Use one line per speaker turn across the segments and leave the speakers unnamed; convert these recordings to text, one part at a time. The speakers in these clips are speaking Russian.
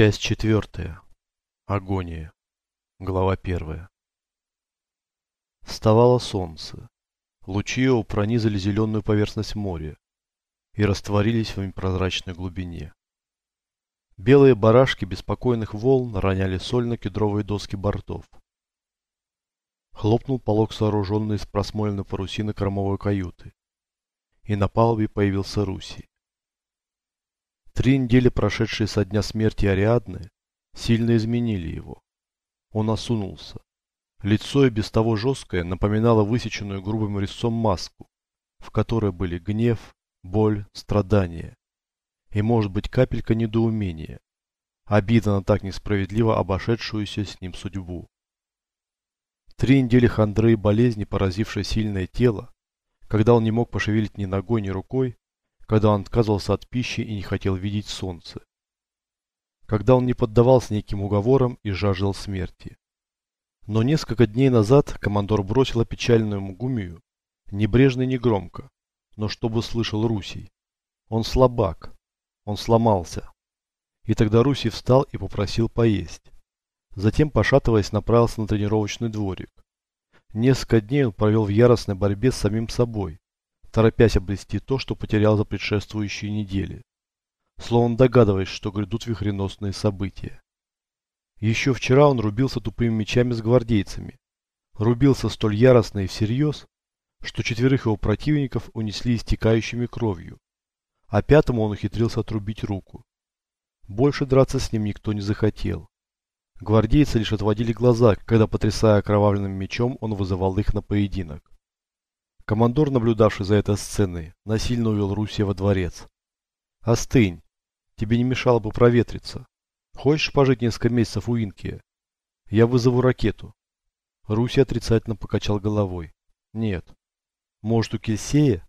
Часть четвертая. Агония. Глава первая. Вставало солнце. Лучи его пронизали зеленую поверхность моря и растворились в непрозрачной глубине. Белые барашки беспокойных волн роняли соль на кедровые доски бортов. Хлопнул полог, сооруженный из просмоленной парусины кормовой каюты. И на палубе появился Руси. Три недели, прошедшие со дня смерти Ариадны, сильно изменили его. Он осунулся. Лицо и без того жесткое напоминало высеченную грубым резцом маску, в которой были гнев, боль, страдания и, может быть, капелька недоумения, обида на так несправедливо обошедшуюся с ним судьбу. Три недели хандры и болезни, поразившие сильное тело, когда он не мог пошевелить ни ногой, ни рукой, когда он отказывался от пищи и не хотел видеть солнце. Когда он не поддавался неким уговорам и жаждал смерти. Но несколько дней назад командор бросил опечаленную Мугумию, небрежно и негромко, но чтобы слышал Русий. Он слабак, он сломался. И тогда Русий встал и попросил поесть. Затем, пошатываясь, направился на тренировочный дворик. Несколько дней он провел в яростной борьбе с самим собой, торопясь обрести то, что потерял за предшествующие недели, словно догадываясь, что грядут вихреносные события. Еще вчера он рубился тупыми мечами с гвардейцами, рубился столь яростно и всерьез, что четверых его противников унесли истекающими кровью, а пятому он ухитрился отрубить руку. Больше драться с ним никто не захотел. Гвардейцы лишь отводили глаза, когда, потрясая окровавленным мечом, он вызывал их на поединок. Командор, наблюдавший за этой сценой, насильно увел Руси во дворец. «Остынь. Тебе не мешало бы проветриться. Хочешь пожить несколько месяцев у Инкия? Я вызову ракету». Руси отрицательно покачал головой. «Нет». «Может, у Кельсея?»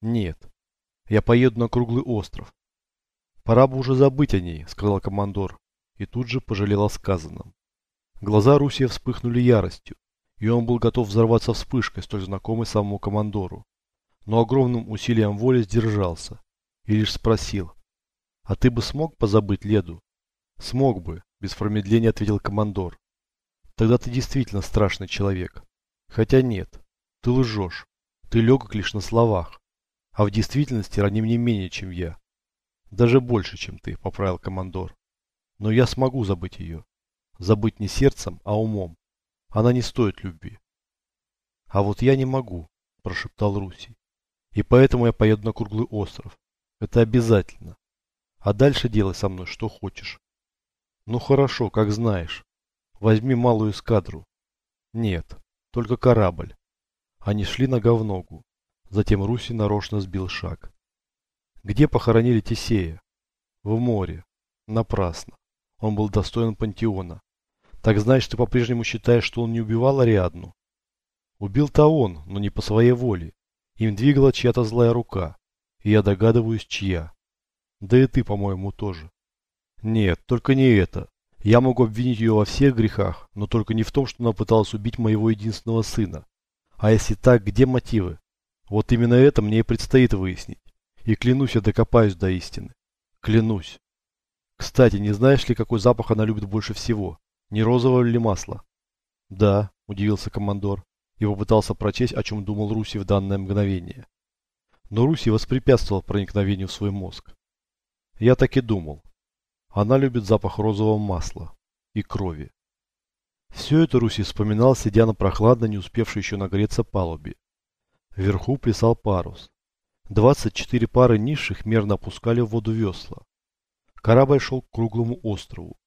«Нет. Я поеду на круглый остров». «Пора бы уже забыть о ней», — сказал командор, и тут же пожалел о сказанном. Глаза Русия вспыхнули яростью и он был готов взорваться вспышкой, столь знакомой самому командору. Но огромным усилием воли сдержался и лишь спросил, «А ты бы смог позабыть Леду?» «Смог бы», — без промедления ответил командор. «Тогда ты действительно страшный человек. Хотя нет, ты лжешь, ты легок лишь на словах, а в действительности раним не менее, чем я. Даже больше, чем ты», — поправил командор. «Но я смогу забыть ее. Забыть не сердцем, а умом. Она не стоит любви. А вот я не могу, прошептал Руси. И поэтому я поеду на круглый остров. Это обязательно. А дальше делай со мной что хочешь. Ну хорошо, как знаешь. Возьми малую эскадру. Нет, только корабль. Они шли нога в ногу. Затем Руси нарочно сбил шаг. Где похоронили Тесея? В море. Напрасно. Он был достоин пантеона. Так значит, ты по-прежнему считаешь, что он не убивал Ариадну? Убил-то он, но не по своей воле. Им двигала чья-то злая рука. И я догадываюсь, чья. Да и ты, по-моему, тоже. Нет, только не это. Я могу обвинить ее во всех грехах, но только не в том, что она пыталась убить моего единственного сына. А если так, где мотивы? Вот именно это мне и предстоит выяснить. И клянусь, я докопаюсь до истины. Клянусь. Кстати, не знаешь ли, какой запах она любит больше всего? Не розовое ли масло? Да, удивился командор и попытался прочесть, о чем думал Руси в данное мгновение. Но Руси воспрепятствовал проникновению в свой мозг. Я так и думал. Она любит запах розового масла и крови. Все это Руси вспоминал, сидя на прохладно, не успевшей еще нагреться палубе. Вверху плясал парус. 24 пары низших мерно опускали в воду весла. Корабль шел к круглому острову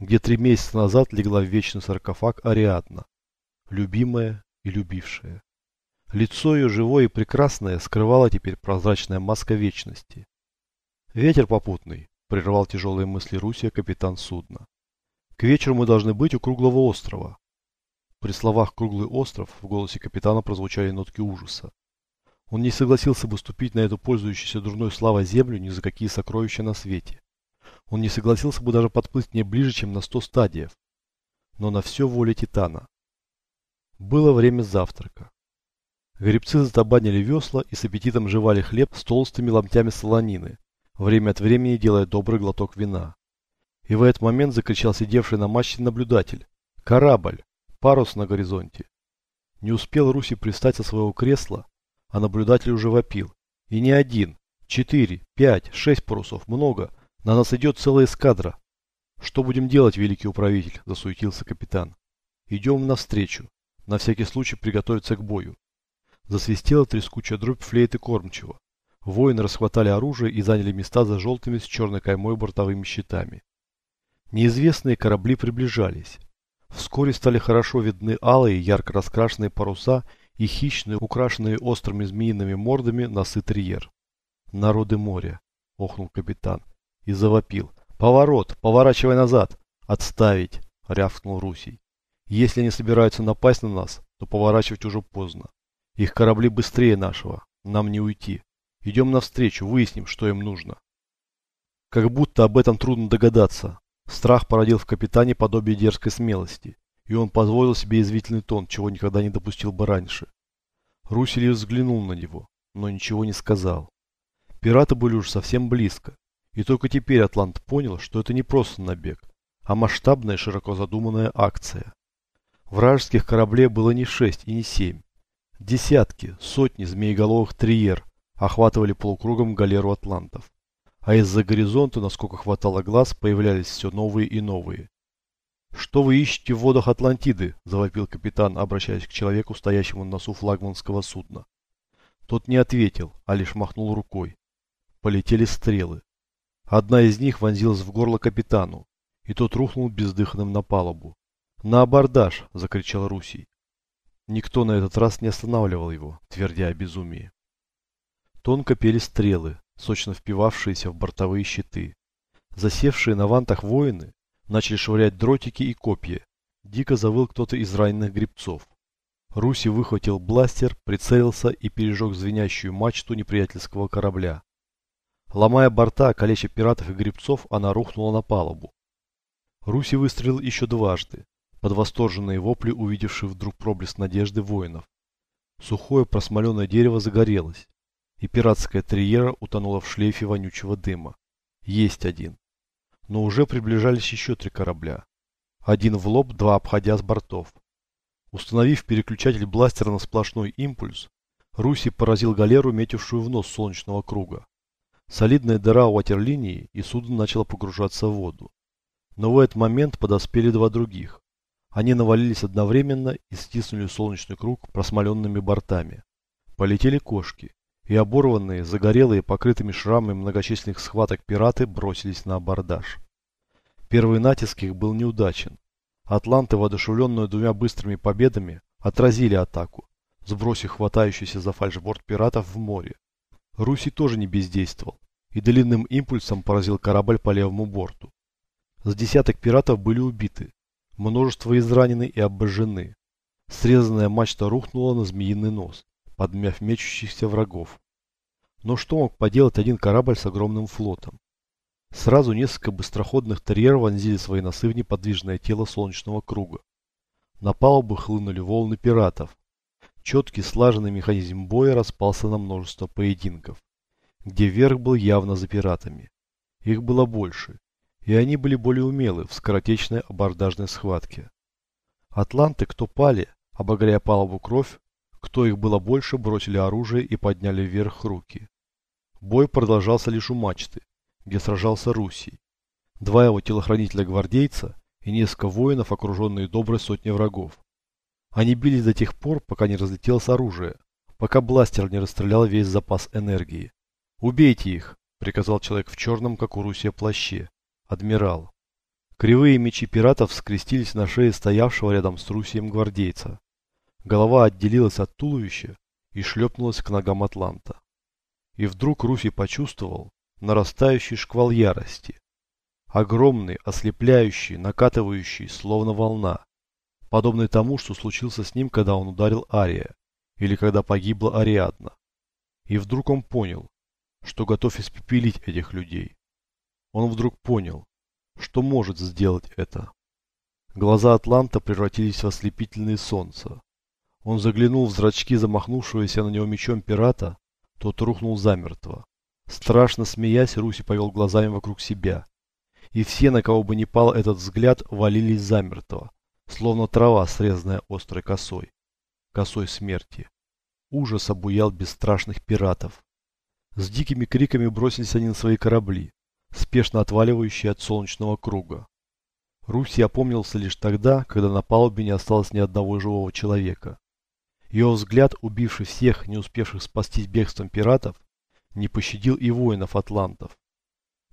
где три месяца назад легла в вечный саркофаг Ариадна, любимая и любившая. Лицо ее живое и прекрасное скрывала теперь прозрачная маска вечности. «Ветер попутный», — прервал тяжелые мысли Русия капитан судна. «К вечеру мы должны быть у круглого острова». При словах «круглый остров» в голосе капитана прозвучали нотки ужаса. Он не согласился бы ступить на эту пользующуюся дурной славой землю ни за какие сокровища на свете. Он не согласился бы даже подплыть к ней ближе, чем на сто стадиев. Но на все воля Титана. Было время завтрака. Гребцы затабанили весла и с аппетитом жевали хлеб с толстыми ломтями солонины, время от времени делая добрый глоток вина. И в этот момент закричал сидевший на мачте наблюдатель. «Корабль! Парус на горизонте!» Не успел Руси пристать со своего кресла, а наблюдатель уже вопил. И не один, четыре, пять, шесть парусов, много. На нас идет целая эскадра. Что будем делать, великий управитель? Засуетился капитан. Идем навстречу. На всякий случай приготовиться к бою. Засвистела трескучая дробь флейты кормчего. Воины расхватали оружие и заняли места за желтыми с черной каймой бортовыми щитами. Неизвестные корабли приближались. Вскоре стали хорошо видны алые, ярко раскрашенные паруса и хищные, украшенные острыми змеиными мордами носы триер. «Народы моря!» — охнул капитан и завопил. «Поворот! Поворачивай назад! Отставить!» — рявкнул Русий. «Если они собираются напасть на нас, то поворачивать уже поздно. Их корабли быстрее нашего. Нам не уйти. Идем навстречу, выясним, что им нужно». Как будто об этом трудно догадаться. Страх породил в капитане подобие дерзкой смелости, и он позволил себе извительный тон, чего никогда не допустил бы раньше. Русель взглянул на него, но ничего не сказал. Пираты были уж совсем близко, и только теперь Атлант понял, что это не просто набег, а масштабная широко задуманная акция. Вражеских кораблей было не шесть и не семь. Десятки, сотни змееголовых триер охватывали полукругом галеру атлантов. А из-за горизонта, насколько хватало глаз, появлялись все новые и новые. «Что вы ищете в водах Атлантиды?» – завопил капитан, обращаясь к человеку, стоящему на носу флагманского судна. Тот не ответил, а лишь махнул рукой. Полетели стрелы. Одна из них вонзилась в горло капитану, и тот рухнул бездыханным на палубу. «На абордаж!» – закричал Русий. Никто на этот раз не останавливал его, твердя о безумии. Тонко пели стрелы, сочно впивавшиеся в бортовые щиты. Засевшие на вантах воины начали швырять дротики и копья. Дико завыл кто-то из раненых грибцов. Руси выхватил бластер, прицелился и пережег звенящую мачту неприятельского корабля. Ломая борта, калеча пиратов и грибцов, она рухнула на палубу. Руси выстрелил еще дважды, под восторженные вопли, увидевшие вдруг проблеск надежды воинов. Сухое просмоленное дерево загорелось, и пиратская триера утонула в шлейфе вонючего дыма. Есть один. Но уже приближались еще три корабля. Один в лоб, два обходя с бортов. Установив переключатель бластера на сплошной импульс, Руси поразил галеру, метившую в нос солнечного круга. Солидная дыра у ватерлинии, и судно начало погружаться в воду. Но в этот момент подоспели два других. Они навалились одновременно и стиснули солнечный круг просмоленными бортами. Полетели кошки, и оборванные, загорелые, покрытыми шрамами многочисленных схваток пираты бросились на абордаж. Первый натиск их был неудачен. Атланты, воодушевленные двумя быстрыми победами, отразили атаку, сбросив хватающийся за фальшборд пиратов в море. Руси тоже не бездействовал и длинным импульсом поразил корабль по левому борту. С десяток пиратов были убиты, множество изранены и обожжены. Срезанная мачта рухнула на змеиный нос, подмяв мечущихся врагов. Но что мог поделать один корабль с огромным флотом? Сразу несколько быстроходных терьеров вонзили свои носы в неподвижное тело солнечного круга. На палубу хлынули волны пиратов, Четкий слаженный механизм боя распался на множество поединков, где верх был явно за пиратами. Их было больше, и они были более умелы в скоротечной абордажной схватке. Атланты, кто пали, обогряя палубу кровь, кто их было больше, бросили оружие и подняли вверх руки. Бой продолжался лишь у мачты, где сражался Русий. Два его телохранителя-гвардейца и несколько воинов, окруженные доброй сотней врагов. Они бились до тех пор, пока не разлетелось оружие, пока бластер не расстрелял весь запас энергии. «Убейте их!» – приказал человек в черном, как у Русия, плаще. Адмирал. Кривые мечи пиратов скрестились на шее стоявшего рядом с Русием гвардейца. Голова отделилась от туловища и шлепнулась к ногам Атланта. И вдруг Руси почувствовал нарастающий шквал ярости. Огромный, ослепляющий, накатывающий, словно волна подобный тому, что случился с ним, когда он ударил Ария, или когда погибла Ариадна. И вдруг он понял, что готов испепелить этих людей. Он вдруг понял, что может сделать это. Глаза Атланта превратились в ослепительное солнце. Он заглянул в зрачки замахнувшегося на него мечом пирата, тот рухнул замертво. Страшно смеясь, Руси повел глазами вокруг себя. и все, на кого бы ни пал этот взгляд, валились замертво, словно трава, срезанная острой косой, косой смерти. Ужас обуял бесстрашных пиратов. С дикими криками бросились они на свои корабли, спешно отваливающие от солнечного круга. Руси опомнился лишь тогда, когда на палубе не осталось ни одного живого человека. Ее взгляд, убивший всех, не успевших спастись бегством пиратов, не пощадил и воинов атлантов.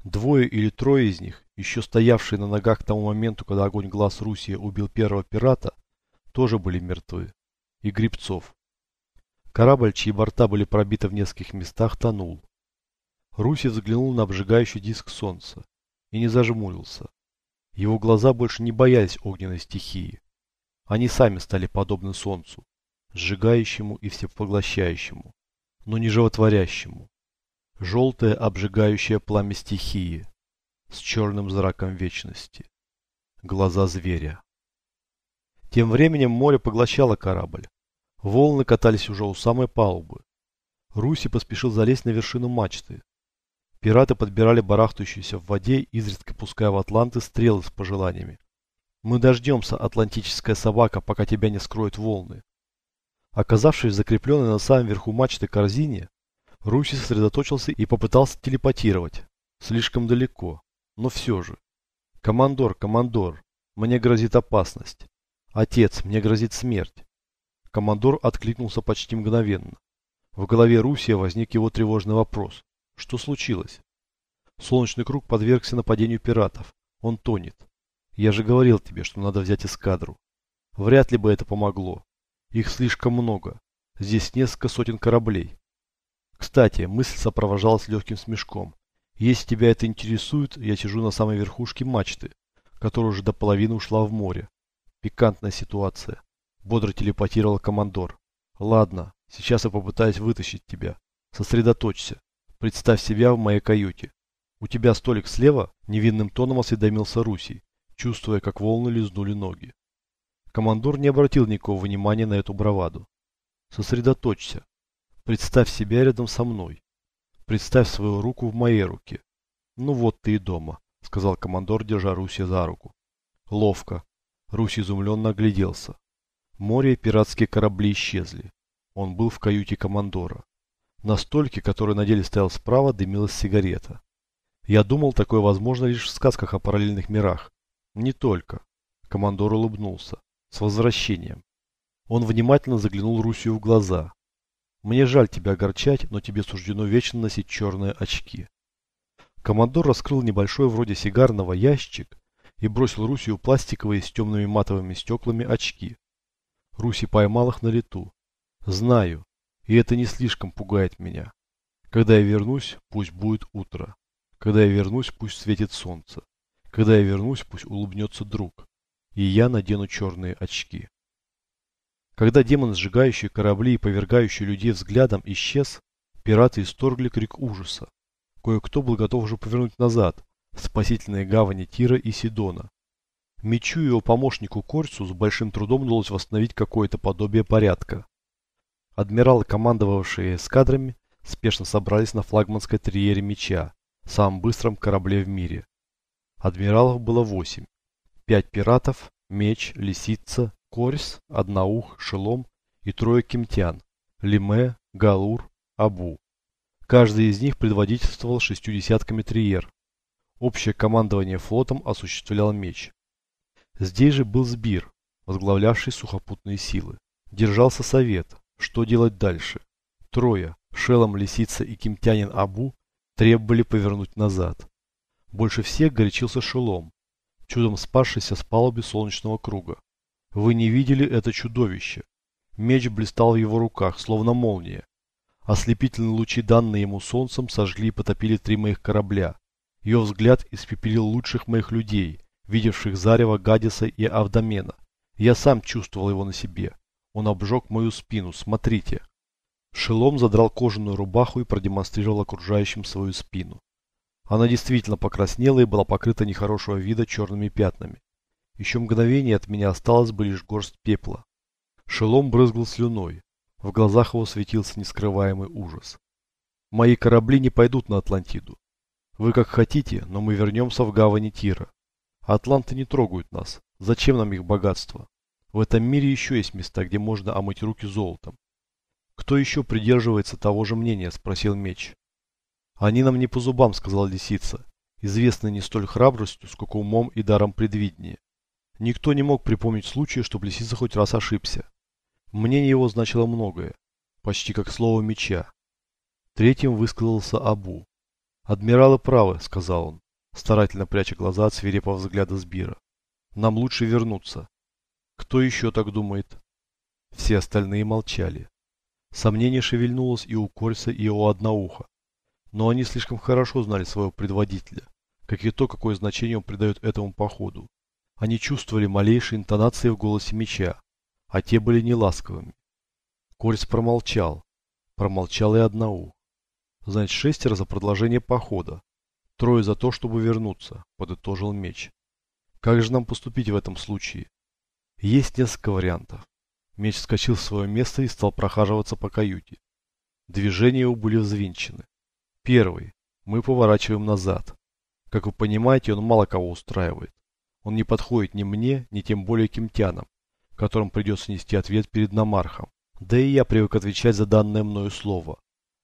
Двое или трое из них, еще стоявшие на ногах к тому моменту, когда огонь глаз Руси убил первого пирата, тоже были мертвы. И Грибцов. Корабль, чьи борта были пробиты в нескольких местах, тонул. Руси взглянул на обжигающий диск солнца и не зажмурился. Его глаза больше не боялись огненной стихии. Они сами стали подобны солнцу, сжигающему и всепоглощающему, но не животворящему. Желтое обжигающее пламя стихии с черным зраком вечности. Глаза зверя. Тем временем море поглощало корабль. Волны катались уже у самой палубы. Руси поспешил залезть на вершину мачты. Пираты подбирали барахтающуюся в воде, изредка пуская в атланты стрелы с пожеланиями. «Мы дождемся, атлантическая собака, пока тебя не скроют волны». Оказавшись закрепленной на самом верху мачты корзине, Руси сосредоточился и попытался телепатировать. Слишком далеко, но все же. «Командор, командор, мне грозит опасность. Отец, мне грозит смерть». Командор откликнулся почти мгновенно. В голове Русия возник его тревожный вопрос. Что случилось? Солнечный круг подвергся нападению пиратов. Он тонет. Я же говорил тебе, что надо взять эскадру. Вряд ли бы это помогло. Их слишком много. Здесь несколько сотен кораблей. Кстати, мысль сопровождалась легким смешком. Если тебя это интересует, я сижу на самой верхушке мачты, которая уже до половины ушла в море. Пикантная ситуация. Бодро телепатировал командор. Ладно, сейчас я попытаюсь вытащить тебя. Сосредоточься. Представь себя в моей каюте. У тебя столик слева? Невинным тоном осведомился Руси, чувствуя, как волны лизнули ноги. Командор не обратил никакого внимания на эту браваду. Сосредоточься. Представь себя рядом со мной. Представь свою руку в моей руке. Ну вот ты и дома, сказал командор, держа Руси за руку. Ловко. Руси изумленно огляделся. Море и пиратские корабли исчезли. Он был в каюте командора. На стольке, который на деле стоял справа, дымилась сигарета. Я думал, такое возможно лишь в сказках о параллельных мирах. Не только. Командор улыбнулся. С возвращением. Он внимательно заглянул Русью в глаза. Мне жаль тебя огорчать, но тебе суждено вечно носить черные очки. Командор раскрыл небольшой вроде сигарного ящик и бросил Русию пластиковые с темными матовыми стеклами очки. Руси поймал их на лету. Знаю, и это не слишком пугает меня. Когда я вернусь, пусть будет утро. Когда я вернусь, пусть светит солнце. Когда я вернусь, пусть улыбнется друг. И я надену черные очки. Когда демон, сжигающий корабли и повергающий людей взглядом, исчез, пираты исторгли крик ужаса. Кое-кто был готов уже повернуть назад, в спасительные гавани Тира и Сидона. Мечу и его помощнику Корсу с большим трудом удалось восстановить какое-то подобие порядка. Адмиралы, командовавшие эскадрами, спешно собрались на флагманской триере Меча, самом быстром корабле в мире. Адмиралов было восемь. Пять пиратов, Меч, Лисица, Корс, Одноух, Шелом и трое кемтян – Лиме, Галур, Абу. Каждый из них предводительствовал шестью десятками триер. Общее командование флотом осуществлял меч. Здесь же был Сбир, возглавлявший сухопутные силы. Держался совет, что делать дальше. Трое, Шелом, Лисица и кемтянин Абу, требовали повернуть назад. Больше всех горячился Шелом, чудом спасшийся с палуби солнечного круга. Вы не видели это чудовище. Меч блистал в его руках, словно молния. Ослепительные лучи, данные ему солнцем, сожгли и потопили три моих корабля. Ее взгляд испепелил лучших моих людей, видевших зарево Гадиса и Авдомена. Я сам чувствовал его на себе. Он обжег мою спину, смотрите. Шелом задрал кожаную рубаху и продемонстрировал окружающим свою спину. Она действительно покраснела и была покрыта нехорошего вида черными пятнами. Еще мгновение от меня осталось бы лишь горсть пепла. Шелом брызгал слюной. В глазах его светился нескрываемый ужас. Мои корабли не пойдут на Атлантиду. Вы как хотите, но мы вернемся в гавани Тира. Атланты не трогают нас. Зачем нам их богатство? В этом мире еще есть места, где можно омыть руки золотом. Кто еще придерживается того же мнения, спросил меч. Они нам не по зубам, сказала лисица, известная не столь храбростью, сколько умом и даром предвидения. Никто не мог припомнить случая, чтобы лисица хоть раз ошибся. Мнение его значило многое, почти как слово меча. Третьим высказался Абу. «Адмиралы правы», — сказал он, старательно пряча глаза от свирепого взгляда Сбира. «Нам лучше вернуться». «Кто еще так думает?» Все остальные молчали. Сомнение шевельнулось и у Кольца, и у Одноуха. Но они слишком хорошо знали своего предводителя, как и то, какое значение он придает этому походу. Они чувствовали малейшие интонации в голосе меча, а те были неласковыми. Кольц промолчал. Промолчал и Одноух. Значит, шестеро за продолжение похода. Трое за то, чтобы вернуться, подытожил меч. Как же нам поступить в этом случае? Есть несколько вариантов. Меч вскочил в свое место и стал прохаживаться по каюте. Движения его были взвинчены. Первый. Мы поворачиваем назад. Как вы понимаете, он мало кого устраивает. Он не подходит ни мне, ни тем более кемтянам, которым придется нести ответ перед намархом. Да и я привык отвечать за данное мною слово.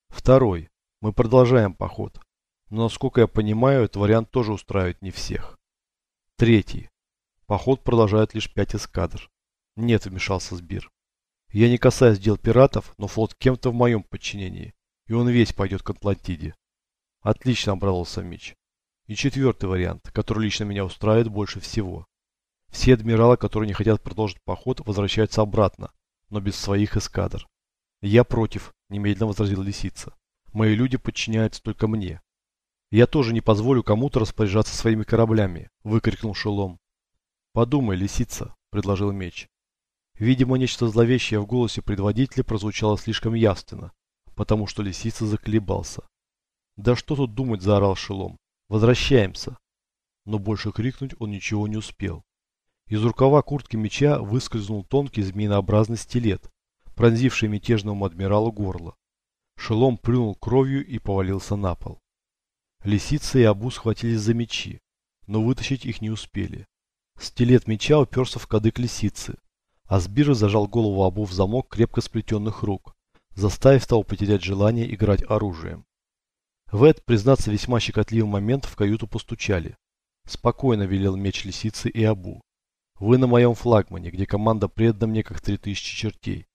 Второй. Мы продолжаем поход. Но, насколько я понимаю, этот вариант тоже устраивает не всех. Третий. Поход продолжает лишь пять эскадр. Нет, вмешался Сбир. Я не касаюсь дел пиратов, но флот кем-то в моем подчинении, и он весь пойдет к Атлантиде. Отлично, обрадовался Мич. И четвертый вариант, который лично меня устраивает больше всего. Все адмиралы, которые не хотят продолжить поход, возвращаются обратно, но без своих эскадр. Я против, немедленно возразил Лисица. Мои люди подчиняются только мне. Я тоже не позволю кому-то распоряжаться своими кораблями, выкрикнул Шелом. Подумай, Лисица, предложил Меч. Видимо, нечто зловещее в голосе предводителя прозвучало слишком явственно, потому что лисица заколебался. «Да что тут думать!» – заорал Шелом. «Возвращаемся!» Но больше крикнуть он ничего не успел. Из рукава куртки меча выскользнул тонкий змеинообразный стилет, пронзивший мятежному адмиралу горло. Шелом плюнул кровью и повалился на пол. Лисица и Абу схватились за мечи, но вытащить их не успели. Стилет меча уперся в кадык лисицы, Асбир зажал голову Абу в замок крепко сплетенных рук, заставив того потерять желание играть оружием. В этот, признаться, весьма щекотливый момент в каюту постучали. Спокойно велел меч лисицы и Абу. Вы на моем флагмане, где команда предана мне как три тысячи чертей.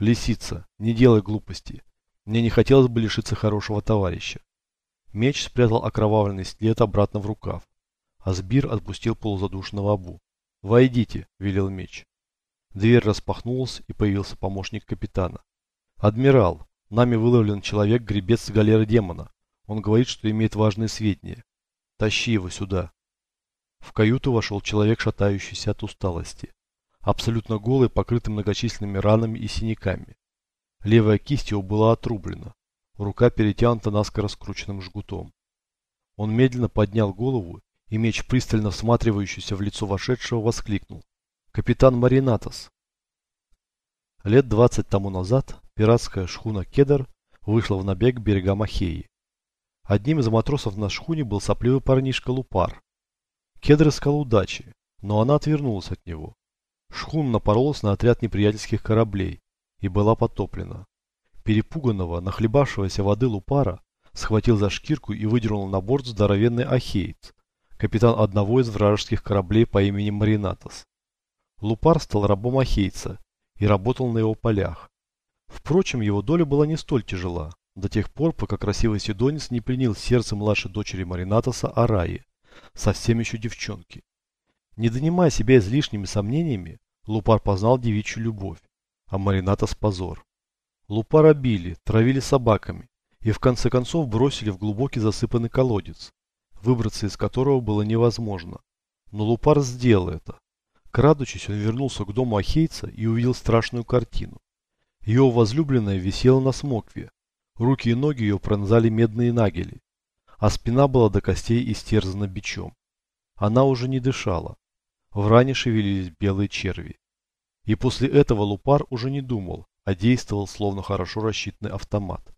Лисица, не делай глупости. Мне не хотелось бы лишиться хорошего товарища. Меч спрятал окровавленный след обратно в рукав. Асбир отпустил полузадушного Абу. «Войдите», — велел меч. Дверь распахнулась, и появился помощник капитана. «Адмирал, нами выловлен человек-гребец с галеры демона. Он говорит, что имеет важные сведения. Тащи его сюда». В каюту вошел человек, шатающийся от усталости. Абсолютно голый, покрытый многочисленными ранами и синяками. Левая кисть его была отрублена. Рука перетянута наскоро скрученным жгутом. Он медленно поднял голову, и меч, пристально всматривающийся в лицо вошедшего, воскликнул. Капитан Маринатос. Лет 20 тому назад пиратская шхуна Кедр вышла в набег к берегам Ахеи. Одним из матросов на шхуне был сопливый парнишка Лупар. Кедр искал удачи, но она отвернулась от него. Шхуна напоролась на отряд неприятельских кораблей и была потоплена. Перепуганного, нахлебавшегося воды Лупара схватил за шкирку и выдернул на борт здоровенный Ахеец, капитан одного из вражеских кораблей по имени Маринатос. Лупар стал рабом Ахейца и работал на его полях. Впрочем, его доля была не столь тяжела, до тех пор, пока красивый Сидонис не пленил сердце младшей дочери Маринатоса Араи, совсем еще девчонки. Не донимая себя излишними сомнениями, Лупар познал девичью любовь, а Маринатос позор. Лупара били, травили собаками и в конце концов бросили в глубокий засыпанный колодец, выбраться из которого было невозможно. Но Лупар сделал это, Крадучись, он вернулся к дому Ахейца и увидел страшную картину. Ее возлюбленная висела на смокве. Руки и ноги ее пронзали медные нагели, а спина была до костей истерзана бичом. Она уже не дышала. В ране шевелились белые черви. И после этого Лупар уже не думал, а действовал словно хорошо рассчитанный автомат.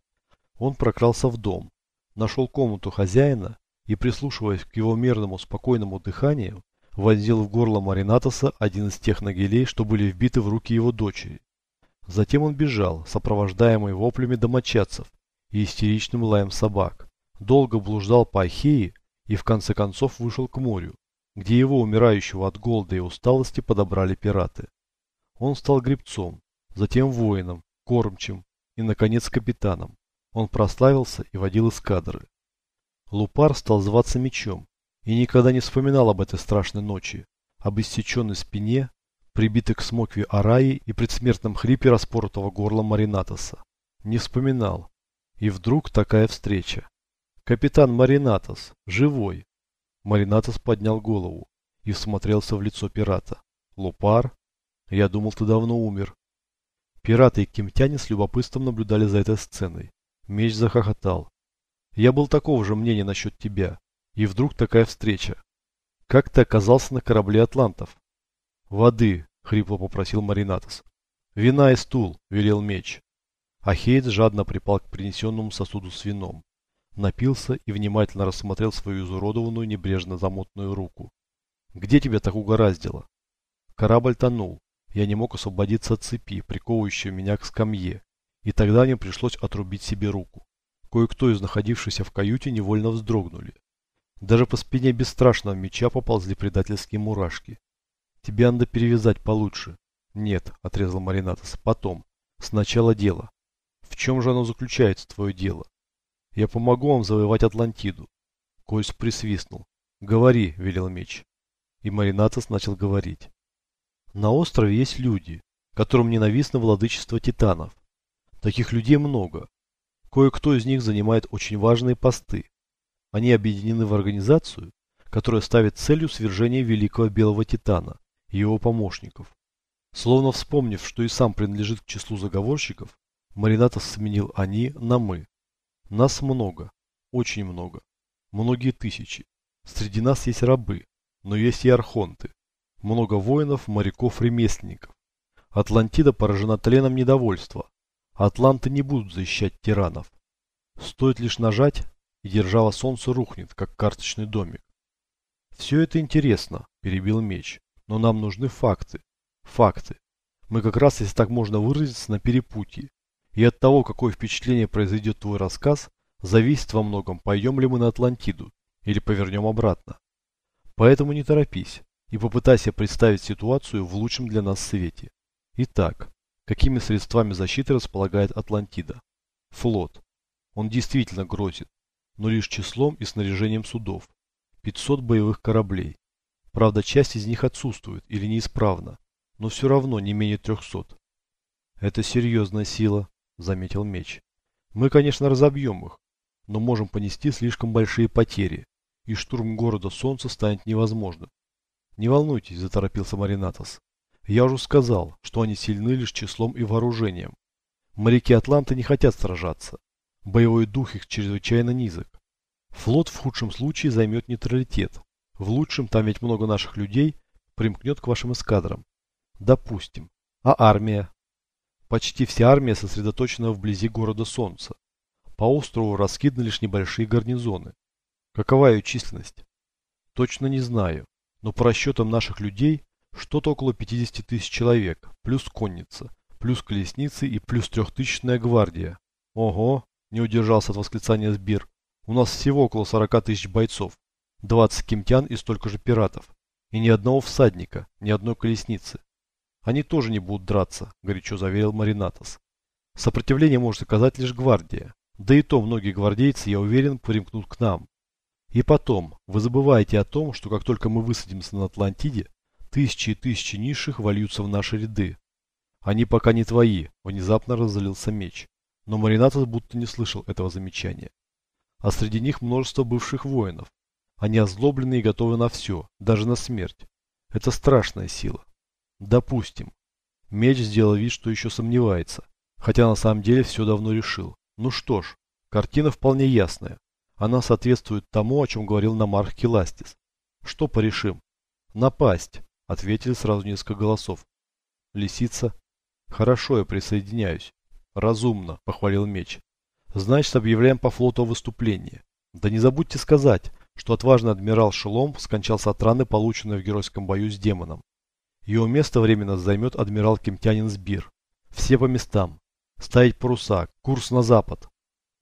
Он прокрался в дом, нашел комнату хозяина и, прислушиваясь к его мерному, спокойному дыханию, вонзил в горло Маринатоса один из тех нагелей, что были вбиты в руки его дочери. Затем он бежал, сопровождаемый воплями домочадцев и истеричным лаем собак. Долго блуждал по Ахее и в конце концов вышел к морю, где его, умирающего от голода и усталости, подобрали пираты. Он стал гребцом, затем воином, кормчим и, наконец, капитаном. Он прославился и водил эскадры. Лупар стал зваться мечом и никогда не вспоминал об этой страшной ночи, об иссеченной спине, прибитой к смокве Араи и предсмертном хрипе распоротого горла Маринатоса. Не вспоминал. И вдруг такая встреча. Капитан Маринатос, живой. Маринатос поднял голову и всмотрелся в лицо пирата. Лупар? Я думал, ты давно умер. Пираты и кемтяне с любопытством наблюдали за этой сценой. Меч захохотал. Я был такого же мнения насчет тебя. И вдруг такая встреча. Как ты оказался на корабле атлантов? Воды, хрипло попросил Маринатос. Вина и стул, велел меч. Ахейц жадно припал к принесенному сосуду с вином. Напился и внимательно рассмотрел свою изуродованную небрежно замотанную руку. Где тебя так угораздило? Корабль тонул. Я не мог освободиться от цепи, приковывающей меня к скамье, и тогда мне пришлось отрубить себе руку. Кое-кто из находившихся в каюте невольно вздрогнули. Даже по спине бесстрашного меча поползли предательские мурашки. Тебе надо перевязать получше. Нет, отрезал Маринатос, потом. Сначала дело. В чем же оно заключается, твое дело? Я помогу вам завоевать Атлантиду. Кольс присвистнул. Говори, велел меч. И Маринатос начал говорить. На острове есть люди, которым ненавистно владычество титанов. Таких людей много. Кое-кто из них занимает очень важные посты. Они объединены в организацию, которая ставит целью свержения великого белого титана его помощников. Словно вспомнив, что и сам принадлежит к числу заговорщиков, Маринатов сменил «они» на «мы». Нас много, очень много, многие тысячи. Среди нас есть рабы, но есть и архонты. Много воинов, моряков, ремесленников. Атлантида поражена тленом недовольства. Атланты не будут защищать тиранов. Стоит лишь нажать, и держава солнца рухнет, как карточный домик. Все это интересно, перебил меч, но нам нужны факты. Факты. Мы как раз, если так можно выразиться, на перепутье. И от того, какое впечатление произойдет твой рассказ, зависит во многом, пойдем ли мы на Атлантиду или повернем обратно. Поэтому не торопись и попытайся представить ситуацию в лучшем для нас свете. Итак, какими средствами защиты располагает Атлантида? Флот. Он действительно грозит, но лишь числом и снаряжением судов. 500 боевых кораблей. Правда, часть из них отсутствует или неисправна, но все равно не менее 300. Это серьезная сила, заметил меч. Мы, конечно, разобьем их, но можем понести слишком большие потери, и штурм города Солнца станет невозможным. Не волнуйтесь, заторопился Маринатос. Я уже сказал, что они сильны лишь числом и вооружением. Моряки Атланты не хотят сражаться. Боевой дух их чрезвычайно низок. Флот в худшем случае займет нейтралитет. В лучшем, там ведь много наших людей, примкнет к вашим эскадрам. Допустим. А армия? Почти вся армия сосредоточена вблизи города Солнца. По острову раскиданы лишь небольшие гарнизоны. Какова ее численность? Точно не знаю но по расчетам наших людей что-то около 50 тысяч человек, плюс конница, плюс колесницы и плюс трехтысячная гвардия. Ого, не удержался от восклицания Сбир. У нас всего около 40 тысяч бойцов, 20 кемтян и столько же пиратов. И ни одного всадника, ни одной колесницы. Они тоже не будут драться, горячо заверил Маринатос. Сопротивление может оказать лишь гвардия. Да и то многие гвардейцы, я уверен, примкнут к нам. И потом, вы забываете о том, что как только мы высадимся на Атлантиде, тысячи и тысячи низших вольются в наши ряды. Они пока не твои, внезапно разлился меч. Но Маринатос будто не слышал этого замечания. А среди них множество бывших воинов. Они озлоблены и готовы на все, даже на смерть. Это страшная сила. Допустим. Меч сделал вид, что еще сомневается, хотя на самом деле все давно решил. Ну что ж, картина вполне ясная. Она соответствует тому, о чем говорил Намарх Киластис. Что порешим? Напасть, ответили сразу несколько голосов. Лисица. Хорошо, я присоединяюсь. Разумно, похвалил меч. Значит, объявляем по флоту о выступлении. Да не забудьте сказать, что отважный адмирал Шелом скончался от раны, полученной в геройском бою с демоном. Его место временно займет адмирал Кемтянин Сбир. Все по местам. Ставить паруса, курс на запад.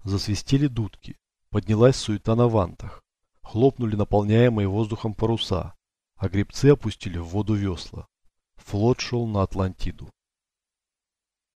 Засвистели дудки. Поднялась суета на вантах. Хлопнули наполняемые воздухом паруса, а гребцы опустили в воду весла. Флот шел на Атлантиду.